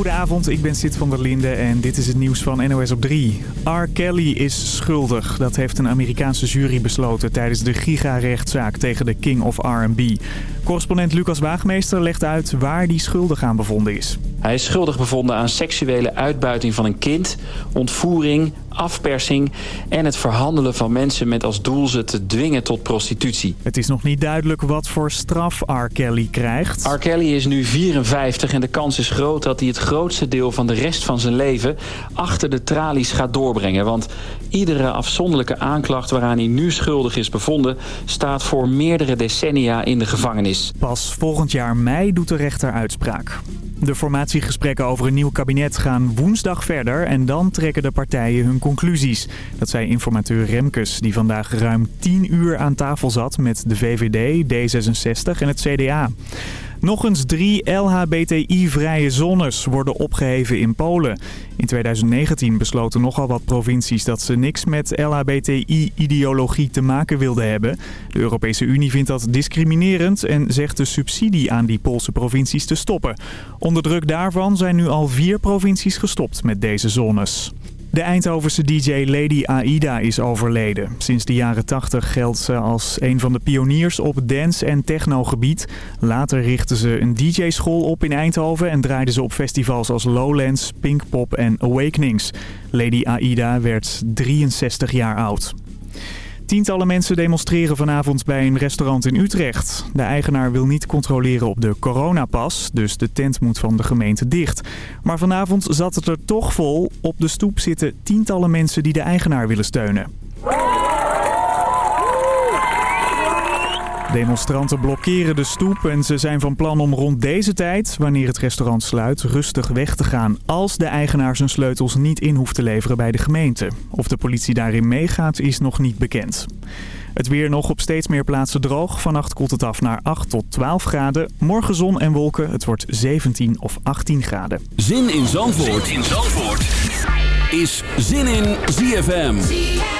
Goedenavond, ik ben Sid van der Linde en dit is het nieuws van NOS op 3. R. Kelly is schuldig. Dat heeft een Amerikaanse jury besloten tijdens de giga-rechtszaak tegen de King of R&B. Correspondent Lucas Waagmeester legt uit waar die schuldig aan bevonden is. Hij is schuldig bevonden aan seksuele uitbuiting van een kind, ontvoering, afpersing en het verhandelen van mensen met als doel ze te dwingen tot prostitutie. Het is nog niet duidelijk wat voor straf R. Kelly krijgt. R. Kelly is nu 54 en de kans is groot dat hij het grootste deel van de rest van zijn leven achter de tralies gaat doorbrengen. Want iedere afzonderlijke aanklacht waaraan hij nu schuldig is bevonden staat voor meerdere decennia in de gevangenis. Pas volgend jaar mei doet de rechter uitspraak. De formatiegesprekken over een nieuw kabinet gaan woensdag verder en dan trekken de partijen hun conclusies. Dat zei informateur Remkes, die vandaag ruim 10 uur aan tafel zat met de VVD, D66 en het CDA. Nog eens drie LHBTI-vrije zones worden opgeheven in Polen. In 2019 besloten nogal wat provincies dat ze niks met LHBTI-ideologie te maken wilden hebben. De Europese Unie vindt dat discriminerend en zegt de subsidie aan die Poolse provincies te stoppen. Onder druk daarvan zijn nu al vier provincies gestopt met deze zones. De Eindhovense DJ Lady Aida is overleden. Sinds de jaren 80 geldt ze als een van de pioniers op dance- en technogebied. Later richtte ze een DJ-school op in Eindhoven en draaide ze op festivals als Lowlands, Pinkpop en Awakenings. Lady Aida werd 63 jaar oud. Tientallen mensen demonstreren vanavond bij een restaurant in Utrecht. De eigenaar wil niet controleren op de coronapas, dus de tent moet van de gemeente dicht. Maar vanavond zat het er toch vol. Op de stoep zitten tientallen mensen die de eigenaar willen steunen. Demonstranten blokkeren de stoep en ze zijn van plan om rond deze tijd, wanneer het restaurant sluit, rustig weg te gaan. Als de eigenaar zijn sleutels niet in hoeft te leveren bij de gemeente. Of de politie daarin meegaat is nog niet bekend. Het weer nog op steeds meer plaatsen droog. Vannacht koelt het af naar 8 tot 12 graden. Morgen zon en wolken. Het wordt 17 of 18 graden. Zin in Zandvoort, zin in Zandvoort. is Zin in ZFM.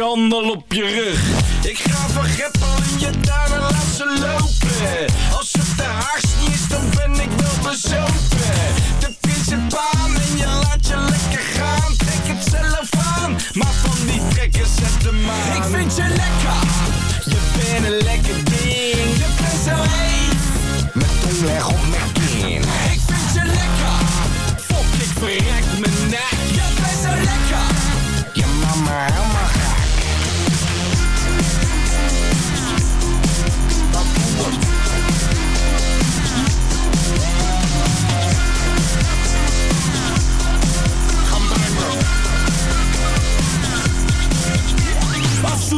Handen op je rug. Ik ga van in je daar en laat ze lopen. Als het te haars is, dan ben ik wel bezopen. De principaan en je laat je lekker gaan. Trek het zelf aan, maar van die trekken zet de maan. Ik vind je lekker, je bent een lekker ding. Je bent zo heet, met tong leg op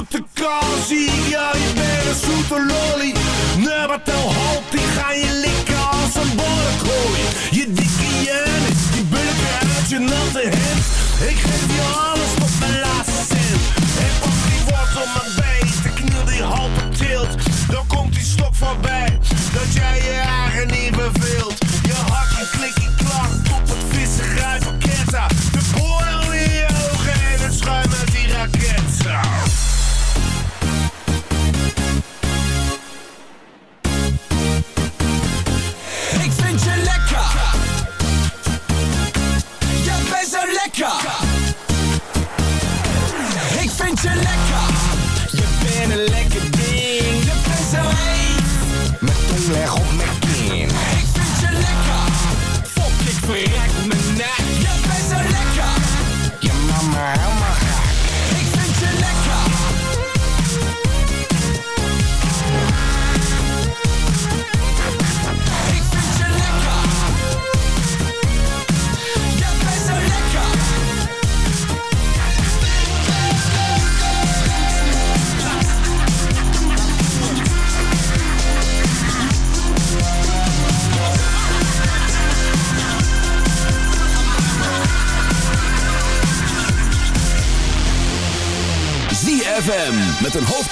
te kozie. Ja, je bent een zoete lolly. wat en halt, die ga je likken als een borrekooi. Je dikke Janis, die bulken uit je natte hemd. Ik geef je alles tot mijn laatste cent. En pak die wortel maar bij, de kniel die halve tilt. Dan komt die stok voorbij, dat jij je eigen niet beveelt. Je hak en klik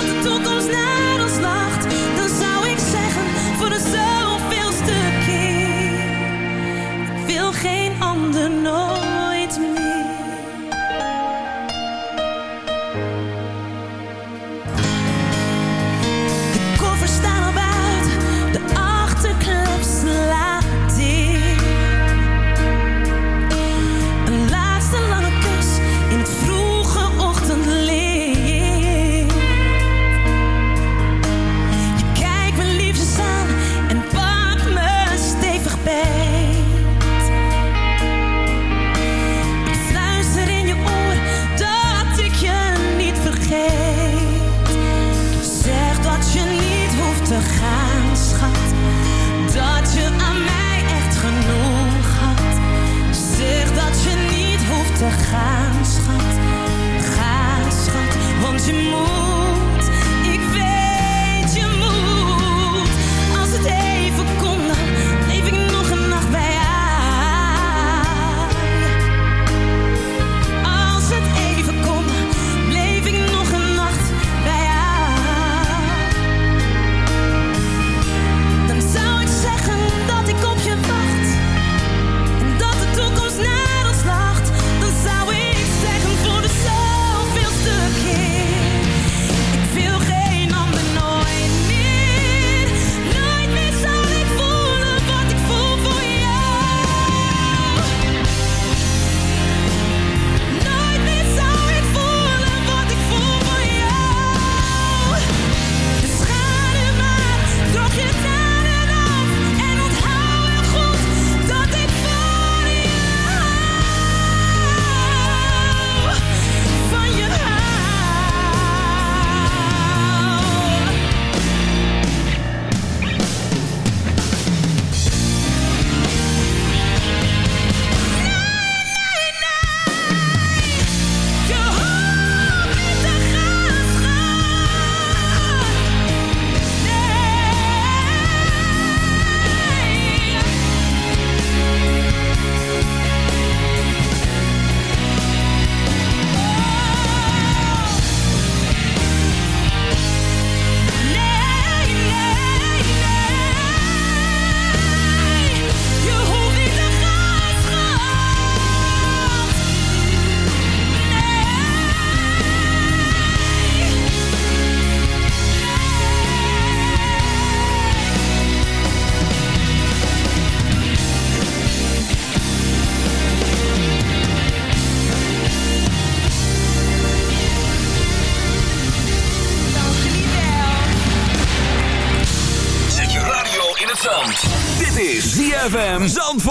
De toekomst naar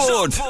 Zandvoort.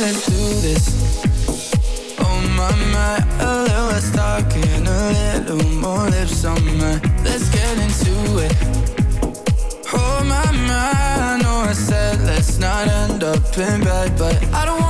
let's do this? Oh my, my, a little A little more lips on Let's get into it. Oh my, my, I know I said Let's not end up in bed But I don't want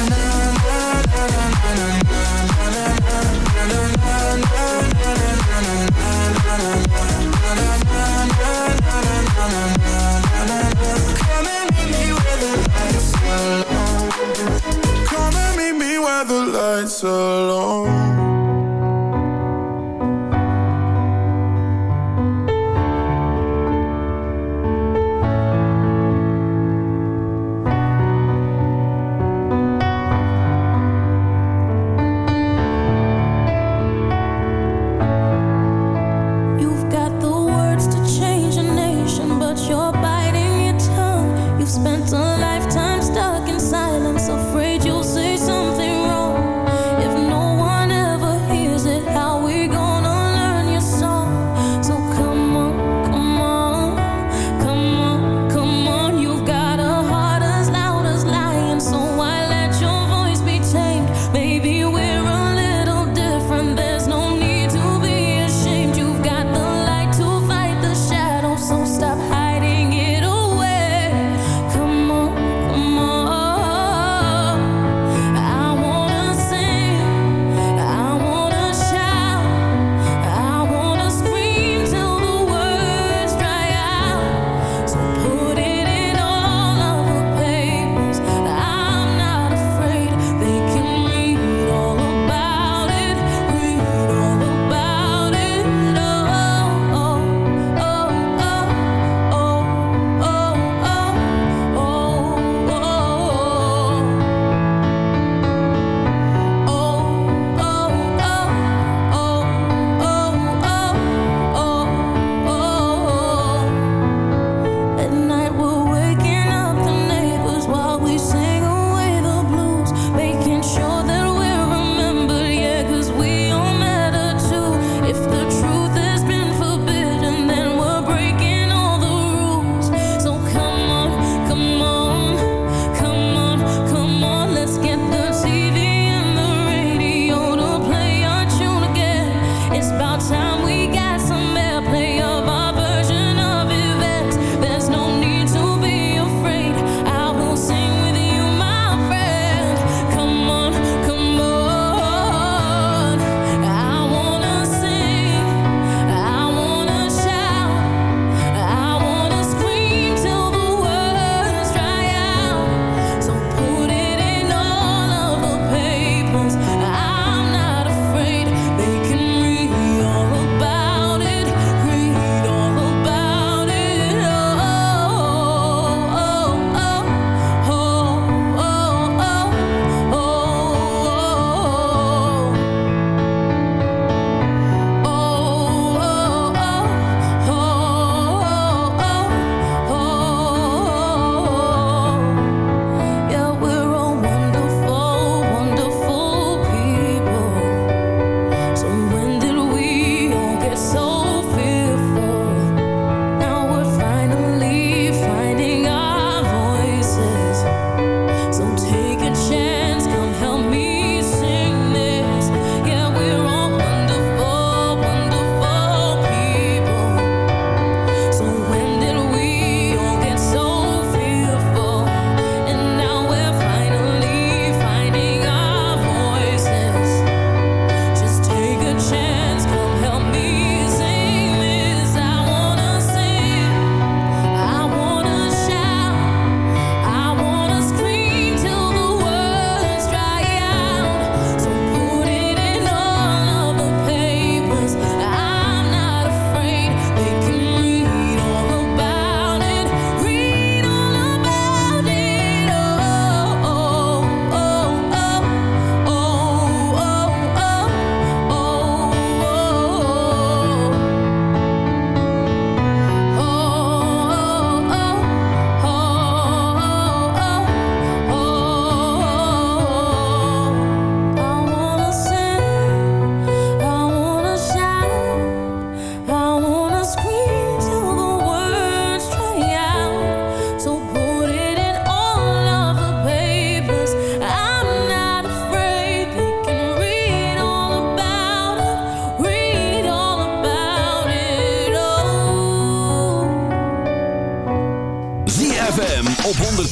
alone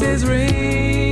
voices ring.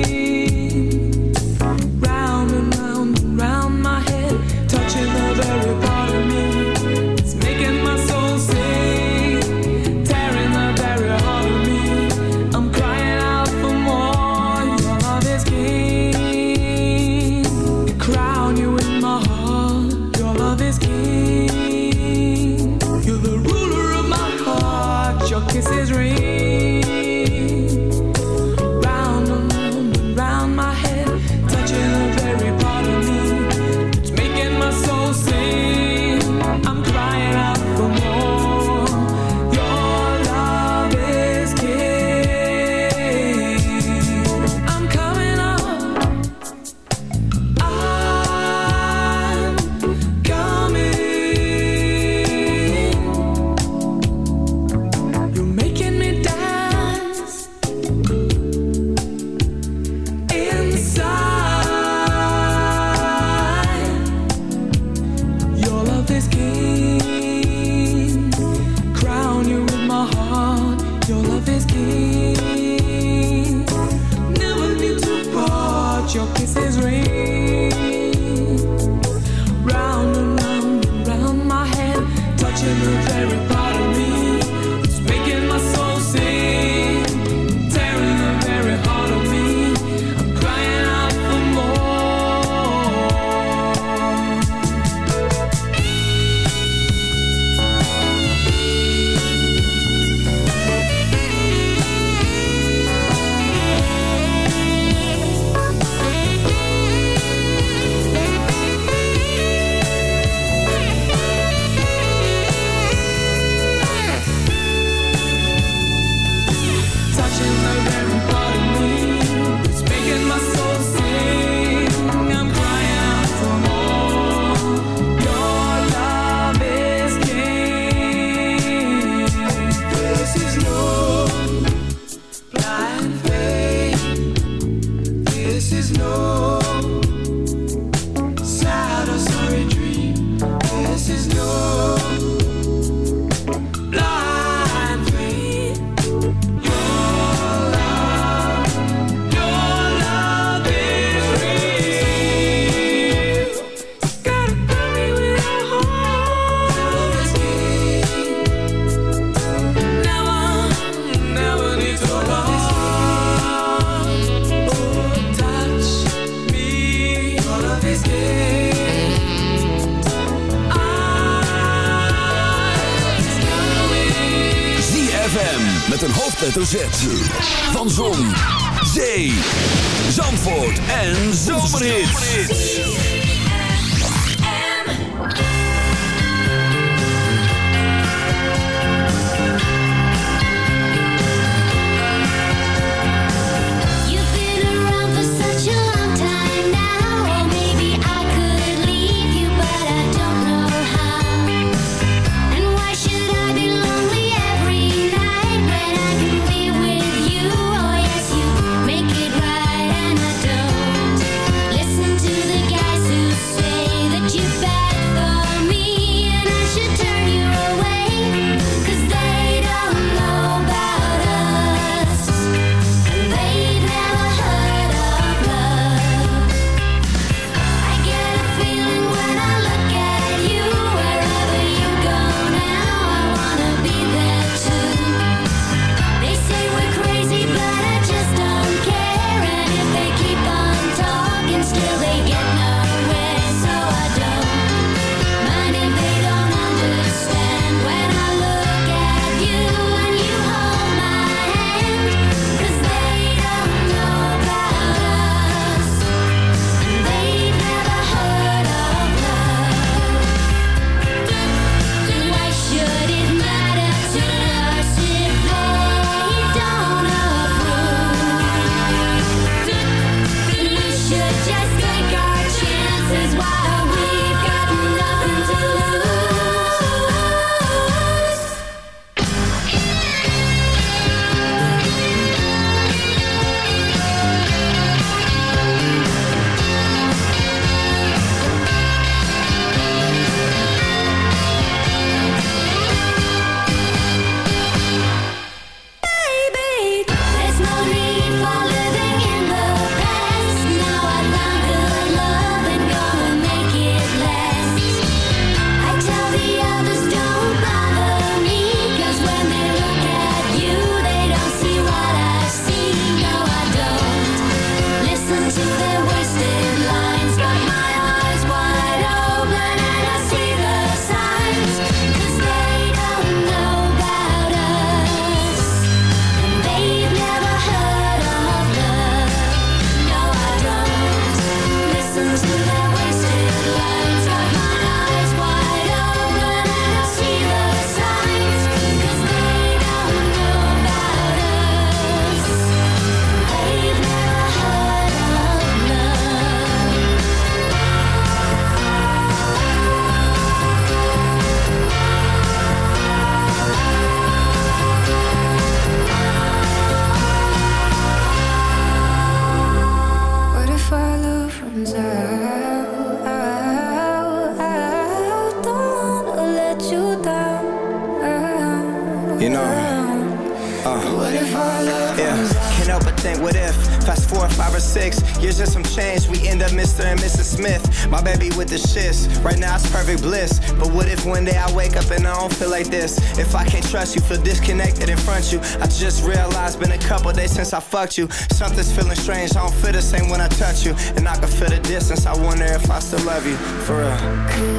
My baby with the shits. Right now it's perfect bliss. But what if one day I wake up and I don't feel like this? If I can't trust you, feel disconnected in front of you. I just realized been a couple days since I fucked you. Something's feeling strange. I don't feel the same when I touch you, and I can feel the distance. I wonder if I still love you for real.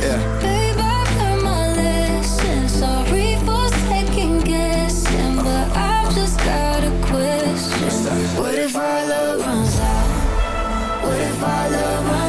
Yeah. Babe, I've learned my lesson. Sorry for second guessing, but I've just got a question. What if our love runs out? What if our love runs out?